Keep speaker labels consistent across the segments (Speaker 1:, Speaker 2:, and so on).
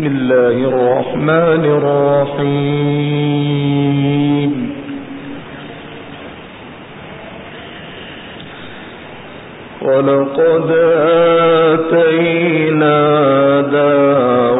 Speaker 1: بسم الله الرحمن الرحيم. ولقد آتينا داود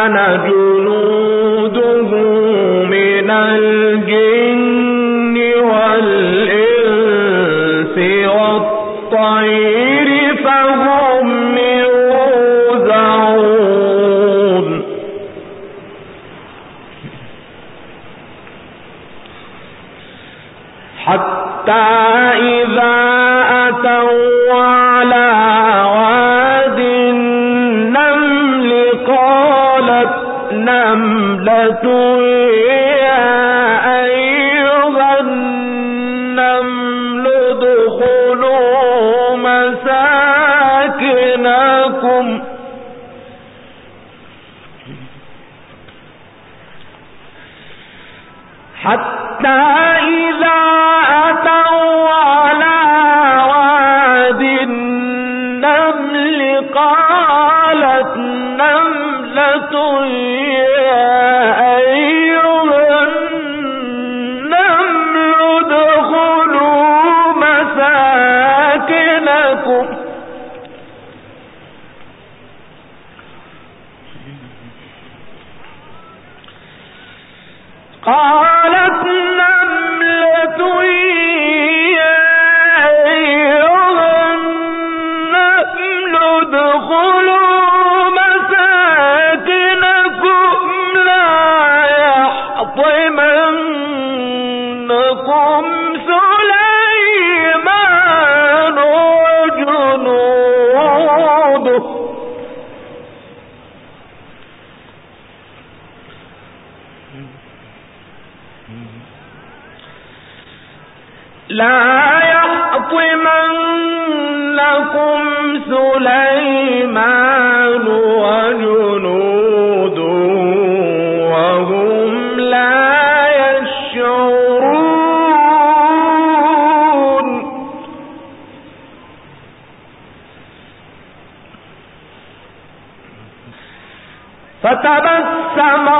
Speaker 1: كان جنودا حتى إذا أتوا على واد النمل قالت نملة لا يحطمنكم سليمان وهم لا يشعرون. فتبسم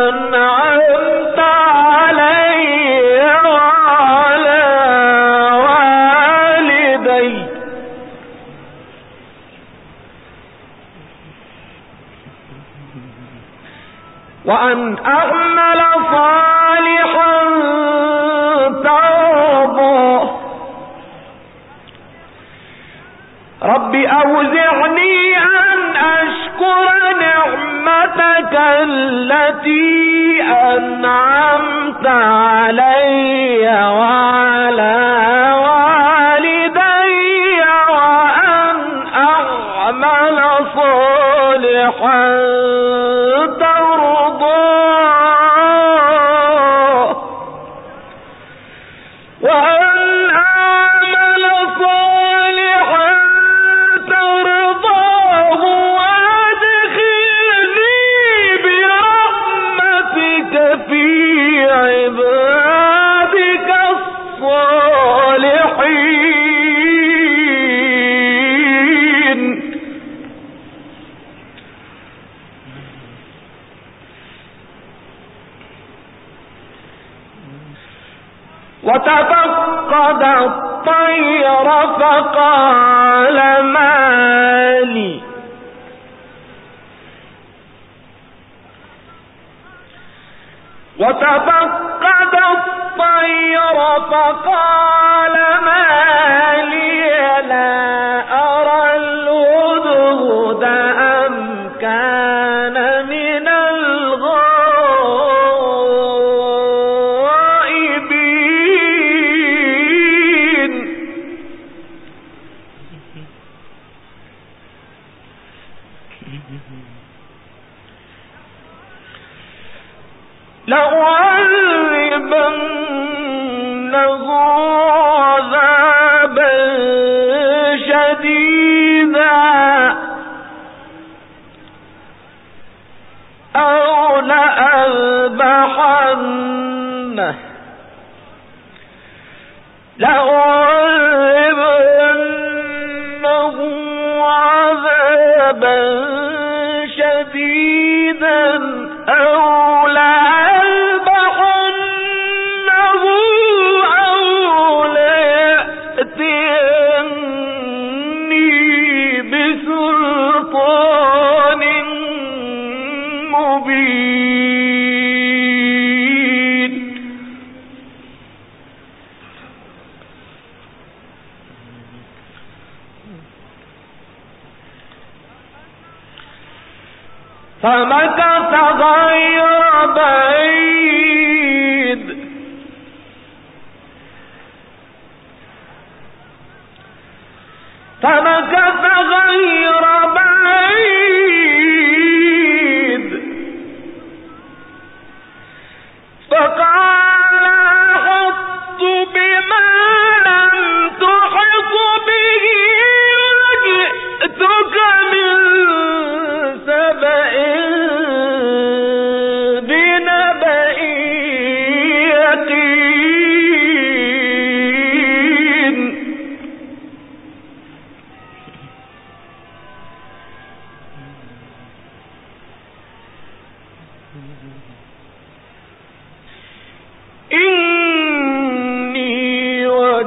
Speaker 1: وأن أعمل صالحا ترضى. رب أوزعني أن أشكر نعمتك التي أنعمت علي وعلى وتفقد الطير فقال ما لي وتفقد الطير فقال ما sunnah. فمكث غير بعيد؟ فمكث غير بعيد؟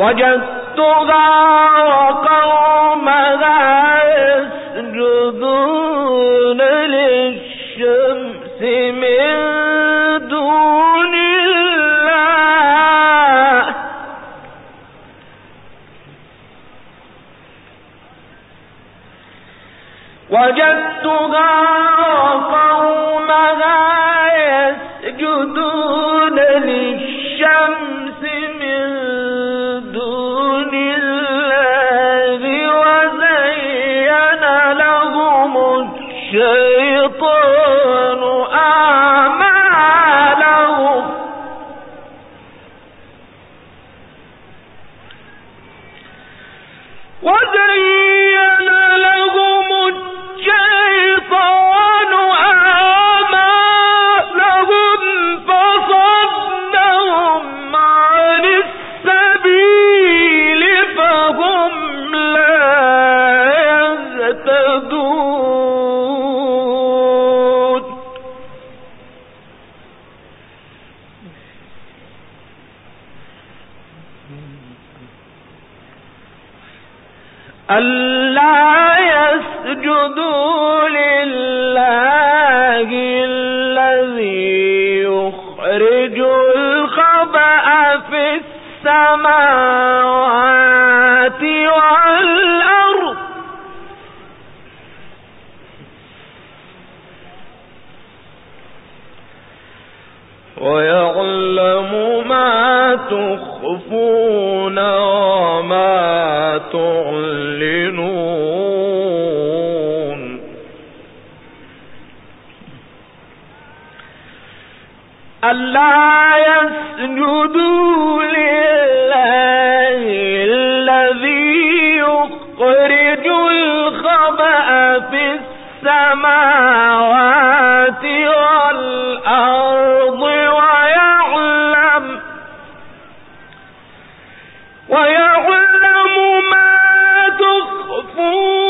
Speaker 1: من يعلم ما تخفون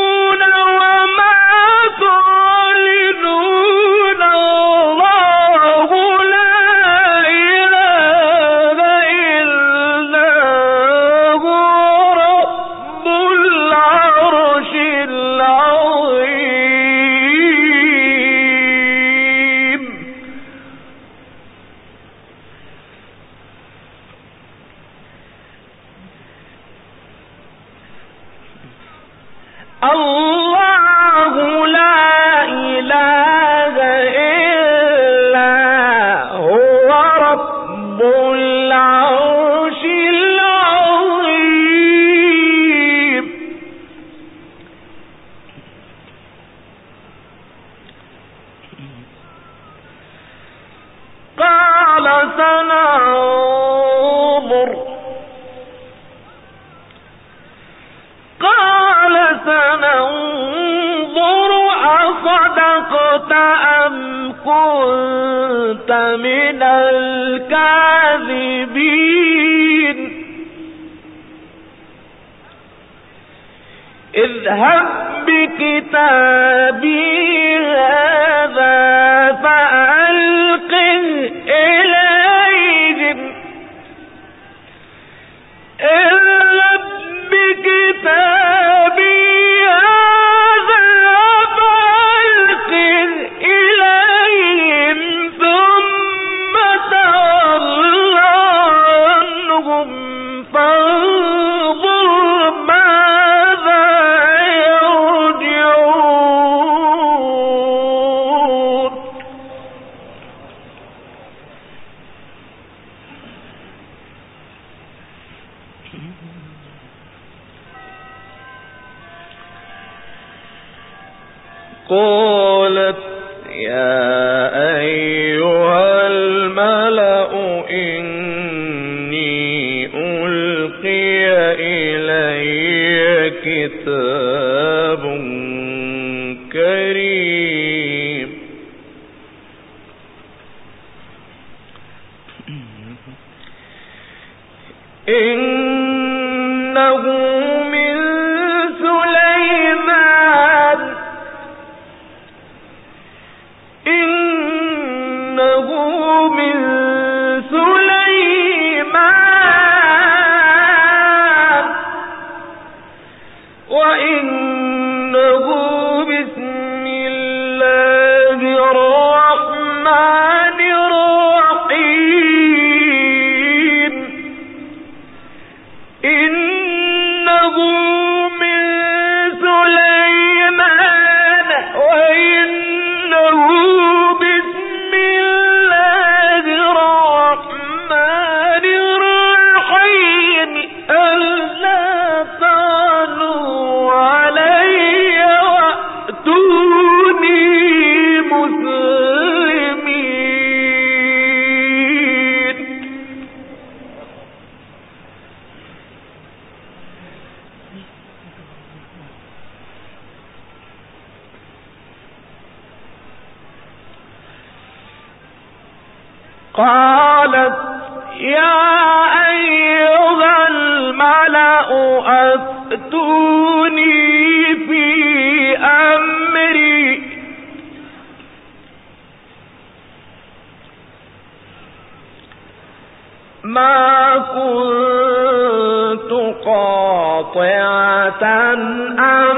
Speaker 1: قال سننظر. قال سننظر أصدقت أم كنت من الكاذبين؟ اذهب بكتاب إنه ما كنت قاطعة أمرا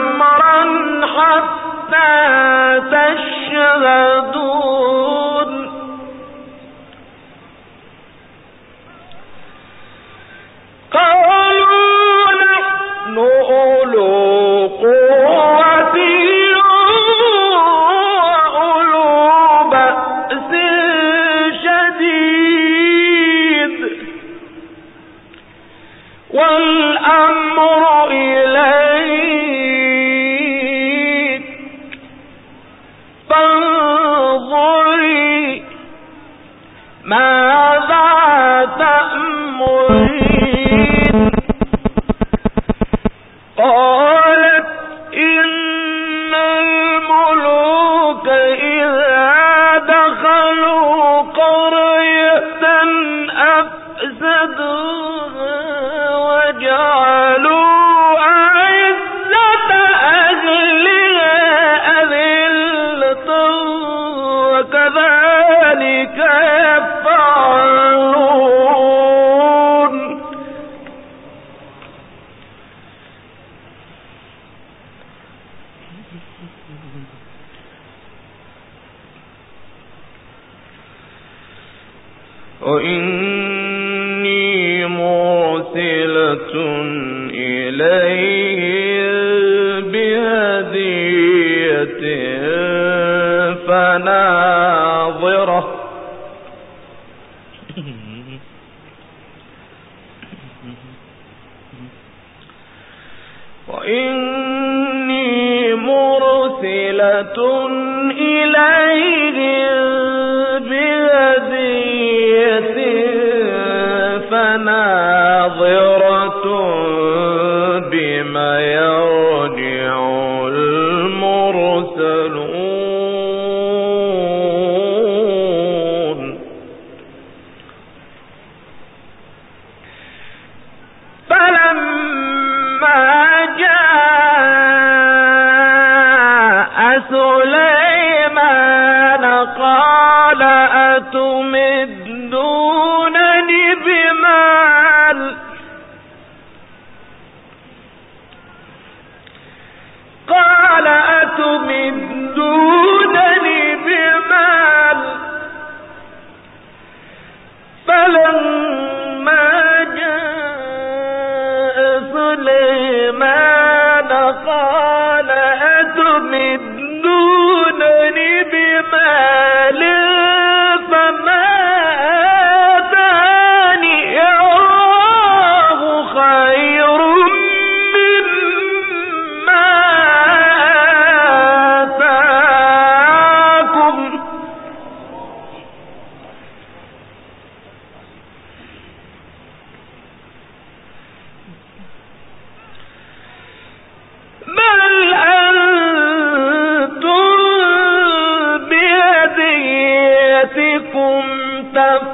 Speaker 1: إني مرسلة من دون بِآيَاتِكُمْ تَفْرَحُونَ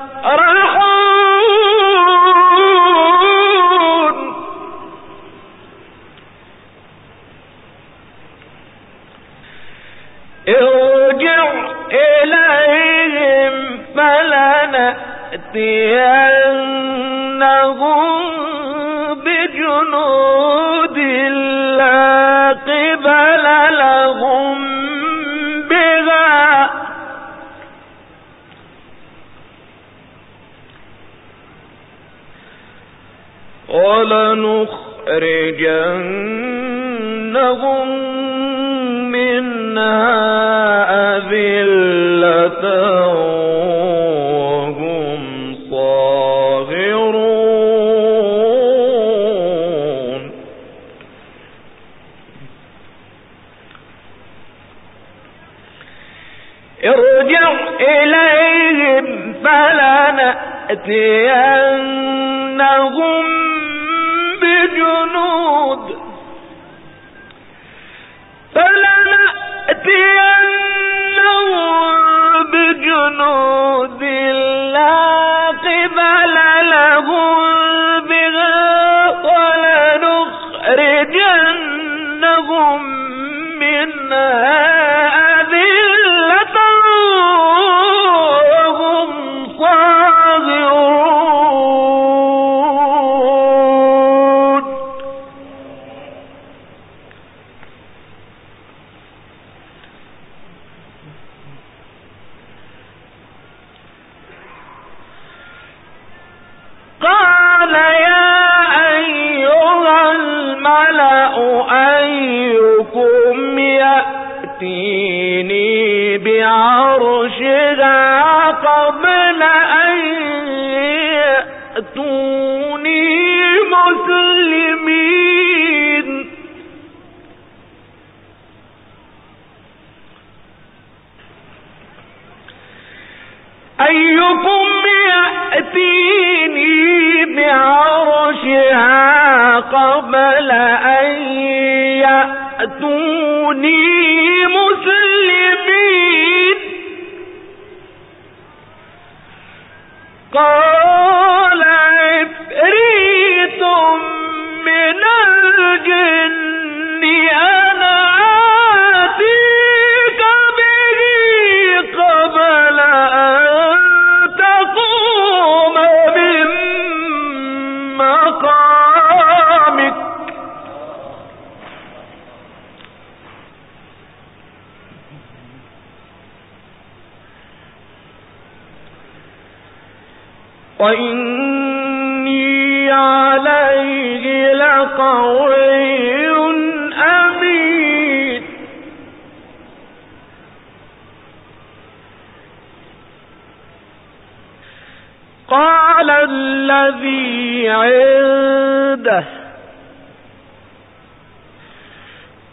Speaker 1: قال الذي عنده.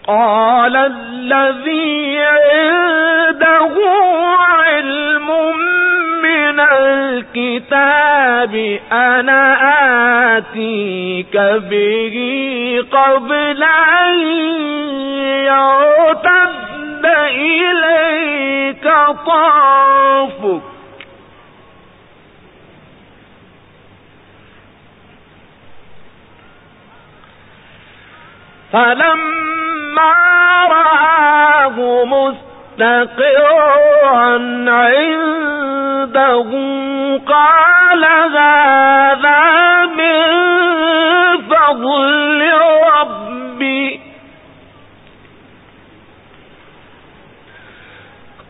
Speaker 1: قال الذي عنده علم من الكتاب. أنا آتيك به قبل أن يرتد إليك طرفك فلما رآه مستقرا عنده قال هذا من فضل ربي.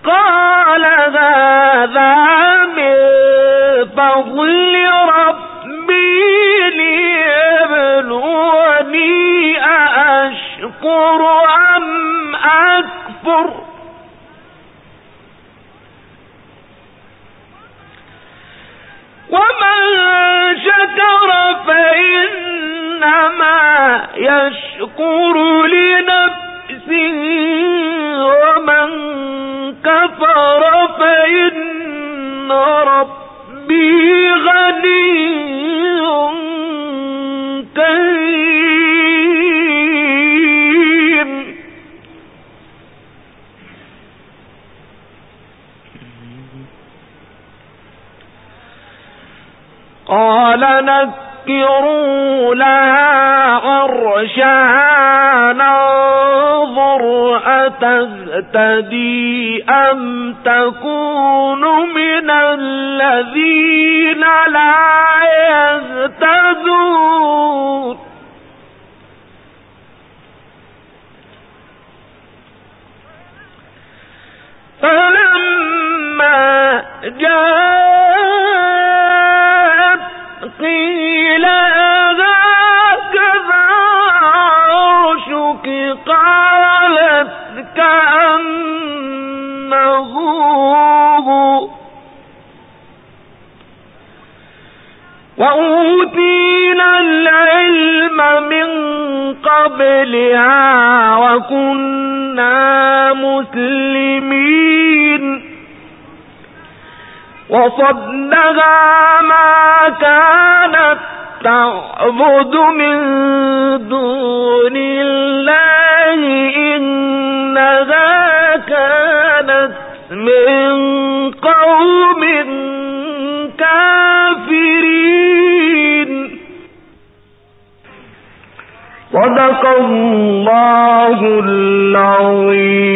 Speaker 1: قال هذا من فضل أأشكر أم أكفر؟ ومن شكر فإنما يشكر لنفسه ومن كفر فإن ربي غني قال نكروا لها عرشها ننظر أتهتدي أم تكون من الذين لا يهتدون فلما جاءت وأوتينا العلم من قبلها وكنا مسلمين. وصدها ما كانت تعبد من دون الله إنها كانت من قوم كافرين. صدق الله العظيم.